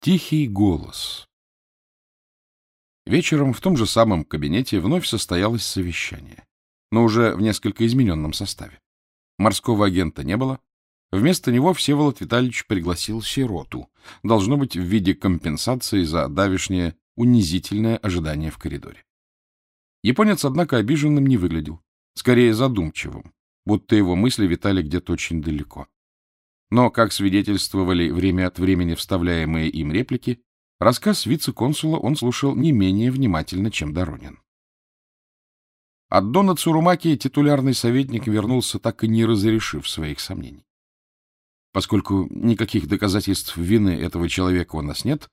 Тихий голос. Вечером в том же самом кабинете вновь состоялось совещание, но уже в несколько измененном составе. Морского агента не было. Вместо него Всеволод Витальевич пригласил сироту, должно быть в виде компенсации за давешнее унизительное ожидание в коридоре. Японец, однако, обиженным не выглядел, скорее задумчивым, будто его мысли витали где-то очень далеко. Но, как свидетельствовали время от времени вставляемые им реплики, рассказ вице-консула он слушал не менее внимательно, чем Доронин. От Дона Цурумаки титулярный советник вернулся, так и не разрешив своих сомнений. Поскольку никаких доказательств вины этого человека у нас нет,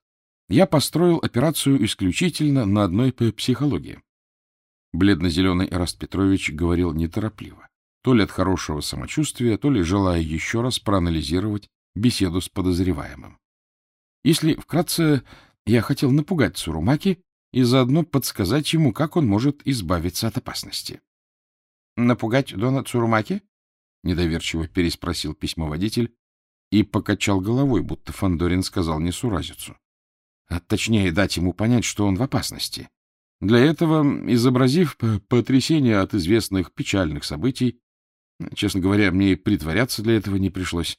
я построил операцию исключительно на одной психологии. Бледно-зеленый Эраст Петрович говорил неторопливо то ли от хорошего самочувствия, то ли желая еще раз проанализировать беседу с подозреваемым. Если вкратце, я хотел напугать Цурумаки и заодно подсказать ему, как он может избавиться от опасности. — Напугать Дона Цурумаки? — недоверчиво переспросил письмоводитель и покачал головой, будто Фандорин сказал несуразицу. А точнее, дать ему понять, что он в опасности. Для этого, изобразив потрясение от известных печальных событий, Честно говоря, мне и притворяться для этого не пришлось.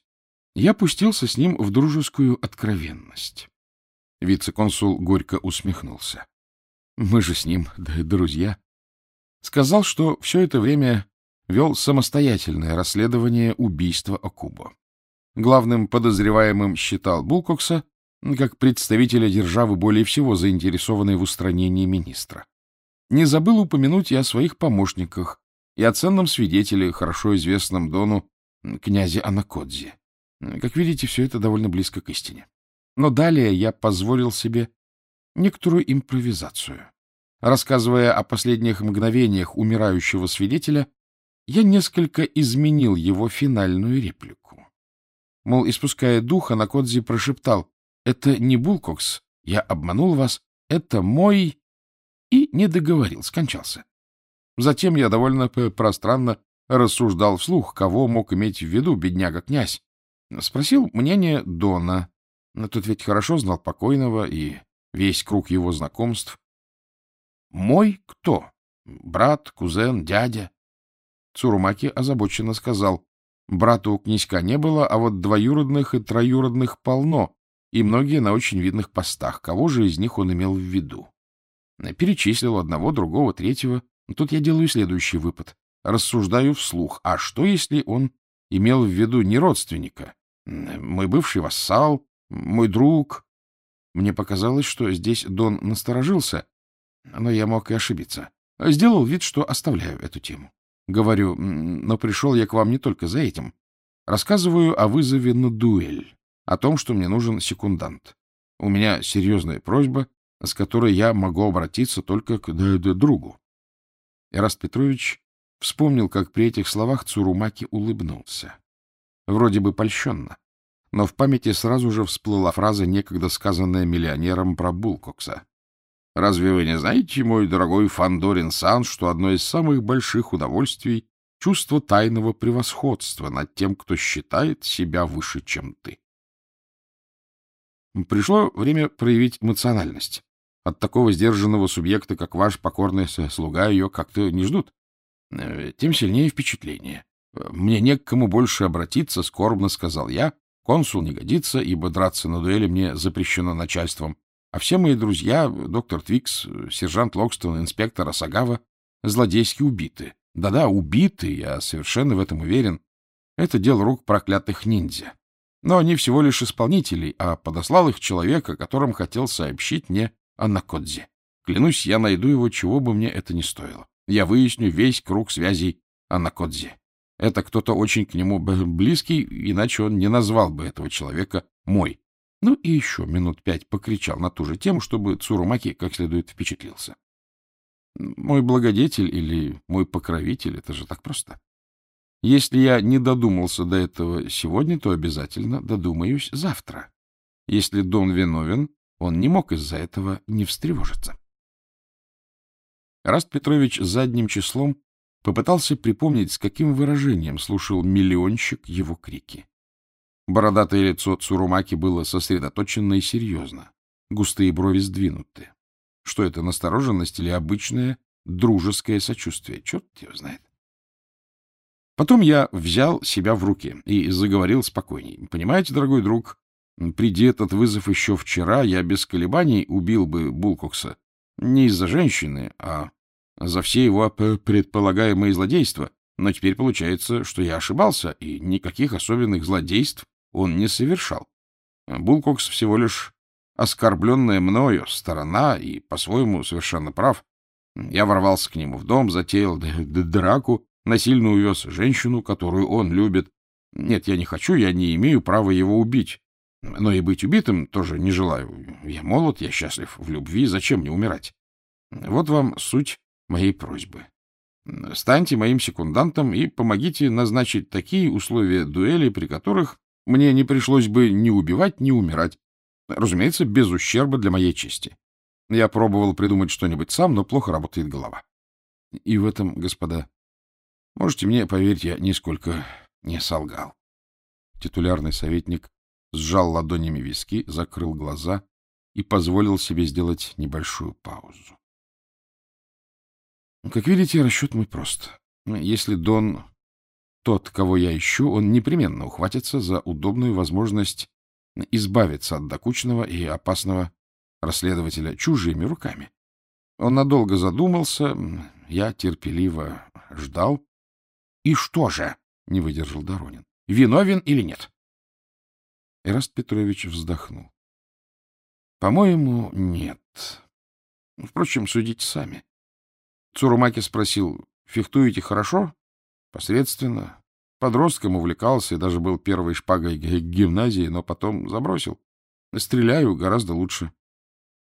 Я пустился с ним в дружескую откровенность. Вице-консул горько усмехнулся. Мы же с ним да, друзья. Сказал, что все это время вел самостоятельное расследование убийства Акубо. Главным подозреваемым считал Булкокса, как представителя державы более всего заинтересованной в устранении министра. Не забыл упомянуть и о своих помощниках, и о ценном свидетеле, хорошо известном Дону, князе Анакодзе. Как видите, все это довольно близко к истине. Но далее я позволил себе некоторую импровизацию. Рассказывая о последних мгновениях умирающего свидетеля, я несколько изменил его финальную реплику. Мол, испуская дух, Анакодзи прошептал «Это не Булкокс, я обманул вас, это мой...» и не договорил, скончался. Затем я довольно пространно рассуждал вслух, кого мог иметь в виду бедняга-князь. Спросил мнение Дона. Тот ведь хорошо знал покойного и весь круг его знакомств. «Мой кто? Брат, кузен, дядя?» Цурумаки озабоченно сказал. «Брата у князька не было, а вот двоюродных и троюродных полно, и многие на очень видных постах. Кого же из них он имел в виду?» Перечислил одного, другого, третьего. Тут я делаю следующий выпад. Рассуждаю вслух. А что, если он имел в виду не родственника? Мой бывший вассал, мой друг. Мне показалось, что здесь Дон насторожился, но я мог и ошибиться. Сделал вид, что оставляю эту тему. Говорю, но пришел я к вам не только за этим. Рассказываю о вызове на дуэль, о том, что мне нужен секундант. У меня серьезная просьба, с которой я могу обратиться только к другу. Эраст Петрович вспомнил, как при этих словах Цурумаки улыбнулся. Вроде бы польщенно, но в памяти сразу же всплыла фраза, некогда сказанная миллионером про Булкокса. «Разве вы не знаете, мой дорогой Фандорин Сан, что одно из самых больших удовольствий — чувство тайного превосходства над тем, кто считает себя выше, чем ты?» Пришло время проявить эмоциональность. От такого сдержанного субъекта, как ваш покорный слуга, ее как-то не ждут. Э, тем сильнее впечатление. Мне не к кому больше обратиться, скорбно сказал я. Консул не годится, ибо драться на дуэли мне запрещено начальством. А все мои друзья, доктор Твикс, сержант Локстон, инспектор Асагава, злодейски убиты. Да-да, убиты, я совершенно в этом уверен. Это дело рук проклятых ниндзя. Но они всего лишь исполнители, а подослал их человека, которым хотел сообщить мне Анакодзе. Клянусь, я найду его, чего бы мне это ни стоило. Я выясню весь круг связей Анакодзе. Это кто-то очень к нему близкий, иначе он не назвал бы этого человека «мой». Ну и еще минут пять покричал на ту же тему, чтобы Цурумаки как следует впечатлился. Мой благодетель или мой покровитель — это же так просто. Если я не додумался до этого сегодня, то обязательно додумаюсь завтра. Если Дон виновен, он не мог из-за этого не встревожиться. Раст Петрович задним числом попытался припомнить, с каким выражением слушал миллионщик его крики. Бородатое лицо Цурумаки было сосредоточено и серьезно. Густые брови сдвинуты. Что это, настороженность или обычное дружеское сочувствие? Черт его знает. Потом я взял себя в руки и заговорил спокойней. Понимаете, дорогой друг, приди этот вызов еще вчера, я без колебаний убил бы Булкокса. Не из-за женщины, а за все его предполагаемые злодейства. Но теперь получается, что я ошибался, и никаких особенных злодейств он не совершал. Булкокс всего лишь оскорбленная мною сторона и, по-своему, совершенно прав. Я ворвался к нему в дом, затеял драку, насильно увез женщину, которую он любит. Нет, я не хочу, я не имею права его убить. Но и быть убитым тоже не желаю. Я молод, я счастлив в любви, зачем мне умирать? Вот вам суть моей просьбы. Станьте моим секундантом и помогите назначить такие условия дуэли, при которых мне не пришлось бы ни убивать, ни умирать. Разумеется, без ущерба для моей чести. Я пробовал придумать что-нибудь сам, но плохо работает голова. И в этом, господа, можете мне поверить, я нисколько не солгал. Титулярный советник сжал ладонями виски, закрыл глаза и позволил себе сделать небольшую паузу. Как видите, расчет мой прост. Если Дон тот, кого я ищу, он непременно ухватится за удобную возможность избавиться от докучного и опасного расследователя чужими руками. Он надолго задумался, я терпеливо ждал. — И что же? — не выдержал Доронин. — Виновен или нет? Эраст Петрович вздохнул. — По-моему, нет. Впрочем, судите сами. Цурумаки спросил, фехтуете хорошо? Посредственно. Подростком увлекался и даже был первой шпагой гимназии, но потом забросил. Стреляю гораздо лучше.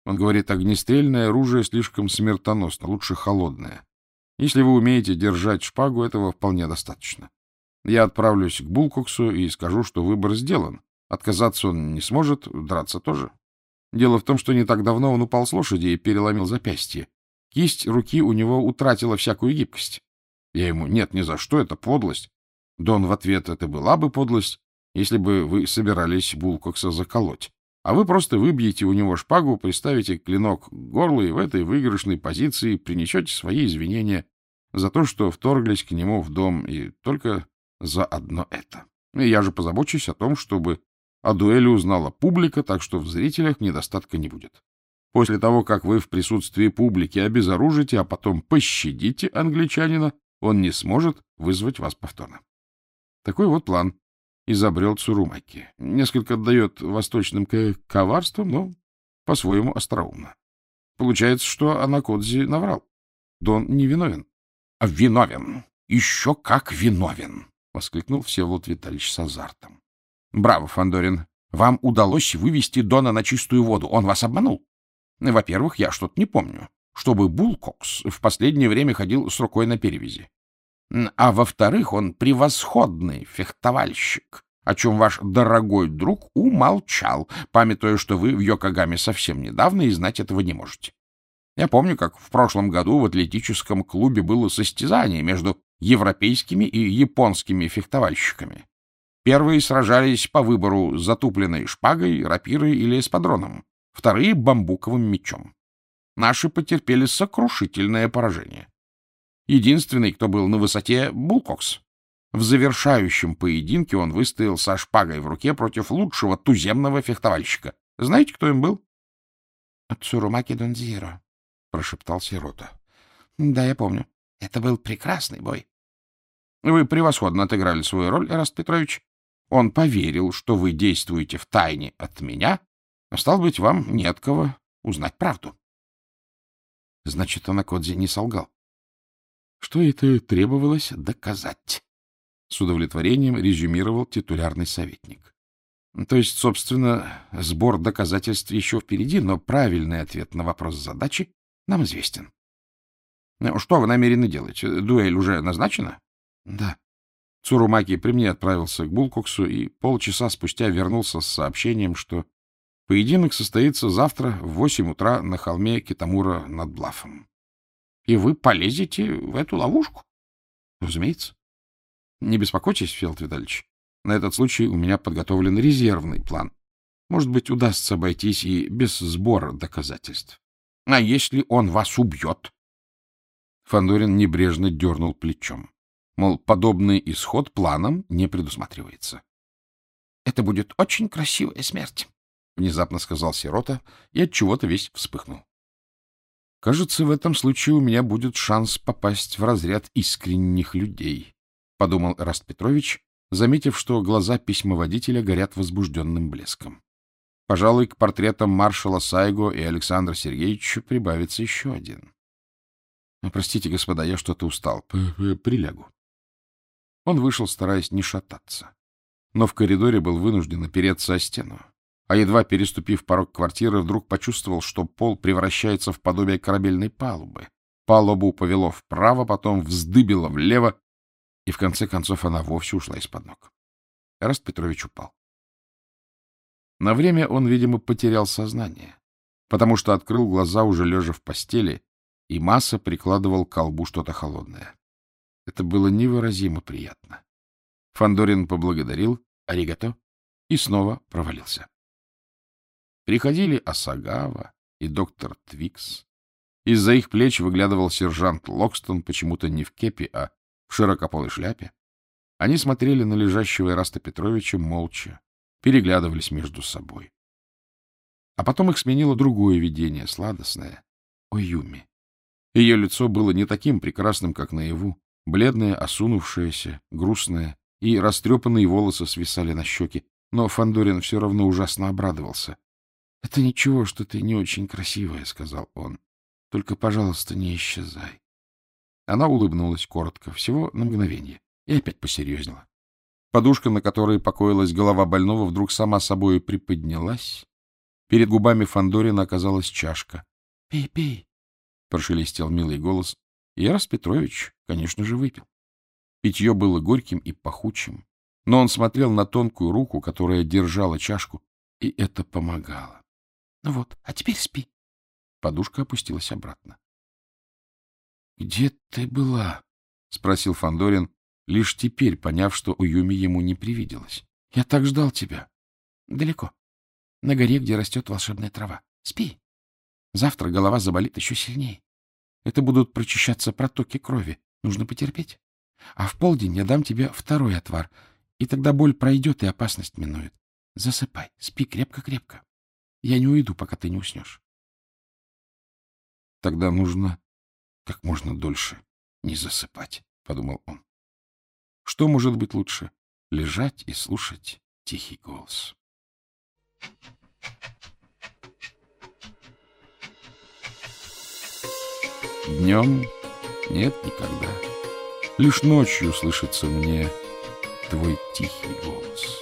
Он говорит, огнестрельное оружие слишком смертоносно, лучше холодное. Если вы умеете держать шпагу, этого вполне достаточно. Я отправлюсь к Булкоксу и скажу, что выбор сделан. Отказаться он не сможет, драться тоже. Дело в том, что не так давно он упал с лошади и переломил запястье. Кисть руки у него утратила всякую гибкость. Я ему, нет, ни за что, это подлость. Дон в ответ, это была бы подлость, если бы вы собирались Булкокса заколоть. А вы просто выбьете у него шпагу, приставите клинок к горлу и в этой выигрышной позиции принесете свои извинения за то, что вторглись к нему в дом, и только за одно это. И я же позабочусь о том, чтобы о дуэли узнала публика, так что в зрителях недостатка не будет. После того, как вы в присутствии публики обезоружите, а потом пощадите англичанина, он не сможет вызвать вас повторно. Такой вот план изобрел Цурумаки. Несколько отдает восточным коварством, но по-своему остроумно. Получается, что Анакодзи наврал. Дон не виновен. — Виновен! Еще как виновен! — воскликнул Всеволод Витальевич с азартом. — Браво, Фандорин! Вам удалось вывести Дона на чистую воду. Он вас обманул. Во-первых, я что-то не помню, чтобы Булкокс в последнее время ходил с рукой на перевязи. А во-вторых, он превосходный фехтовальщик, о чем ваш дорогой друг умолчал, памятуя, что вы в Йокогаме совсем недавно и знать этого не можете. Я помню, как в прошлом году в атлетическом клубе было состязание между европейскими и японскими фехтовальщиками. Первые сражались по выбору затупленной шпагой, рапирой или эспадроном, вторые — бамбуковым мечом. Наши потерпели сокрушительное поражение. Единственный, кто был на высоте — Булкокс. В завершающем поединке он выстоял со шпагой в руке против лучшего туземного фехтовальщика. Знаете, кто им был? — Цурумаки Донзиро, — прошептал Сирота. — Да, я помню. Это был прекрасный бой. — Вы превосходно отыграли свою роль, Эраст Петрович. Он поверил, что вы действуете в тайне от меня, стал быть, вам не от кого узнать правду. Значит, Анакодзи не солгал. Что это требовалось доказать? С удовлетворением резюмировал титулярный советник. То есть, собственно, сбор доказательств еще впереди, но правильный ответ на вопрос задачи нам известен. Что вы намерены делать? Дуэль уже назначена? Да. Цурумаки при мне отправился к Булкоксу и полчаса спустя вернулся с сообщением, что поединок состоится завтра в восемь утра на холме Китамура над Блафом. И вы полезете в эту ловушку? Разумеется. Не беспокойтесь, Фелд Витальевич. На этот случай у меня подготовлен резервный план. Может быть, удастся обойтись и без сбора доказательств. А если он вас убьет? Фандорин небрежно дернул плечом. Мол, подобный исход планом не предусматривается. — Это будет очень красивая смерть, — внезапно сказал Сирота и от чего то весь вспыхнул. — Кажется, в этом случае у меня будет шанс попасть в разряд искренних людей, — подумал Раст Петрович, заметив, что глаза письмоводителя горят возбужденным блеском. Пожалуй, к портретам маршала Сайго и Александра Сергеевича прибавится еще один. — Простите, господа, я что-то устал. Прилягу. Он вышел, стараясь не шататься. Но в коридоре был вынужден опереться о стену. А едва переступив порог квартиры, вдруг почувствовал, что пол превращается в подобие корабельной палубы. Палубу повело вправо, потом вздыбило влево, и в конце концов она вовсе ушла из-под ног. Эраст Петрович упал. На время он, видимо, потерял сознание, потому что открыл глаза уже лежа в постели, и Масса прикладывал к колбу что-то холодное. Это было невыразимо приятно. Фандорин поблагодарил, аригато, и снова провалился. Приходили Асагава и доктор Твикс. Из-за их плеч выглядывал сержант Локстон, почему-то не в кепи, а в широкополой шляпе. Они смотрели на лежащего Ираста Петровича молча, переглядывались между собой. А потом их сменило другое видение, сладостное — Оюми. Ее лицо было не таким прекрасным, как наяву, бледное, осунувшееся, грустное, и растрепанные волосы свисали на щеки, но Фандорин все равно ужасно обрадовался. — Это ничего, что ты не очень красивая, — сказал он. — Только, пожалуйста, не исчезай. Она улыбнулась коротко, всего на мгновение, и опять посерьезнела. Подушка, на которой покоилась голова больного, вдруг сама собой приподнялась. Перед губами Фандорина оказалась чашка. — Пей, пей, — прошелестел милый голос, Ярос Петрович, конечно же, выпил. Питье было горьким и пахучим, но он смотрел на тонкую руку, которая держала чашку, и это помогало. — Ну вот, а теперь спи. Подушка опустилась обратно. — Где ты была? — спросил Фандорин, лишь теперь поняв, что Уюми ему не привиделось. — Я так ждал тебя. — Далеко. На горе, где растет волшебная трава. Спи. Завтра голова заболит еще сильнее. Это будут прочищаться протоки крови. Нужно потерпеть. А в полдень я дам тебе второй отвар, и тогда боль пройдет и опасность минует. Засыпай, спи крепко-крепко. Я не уйду, пока ты не уснешь. Тогда нужно как можно дольше не засыпать, — подумал он. Что может быть лучше? Лежать и слушать тихий голос. Днем нет никогда. Лишь ночью слышится мне твой тихий голос.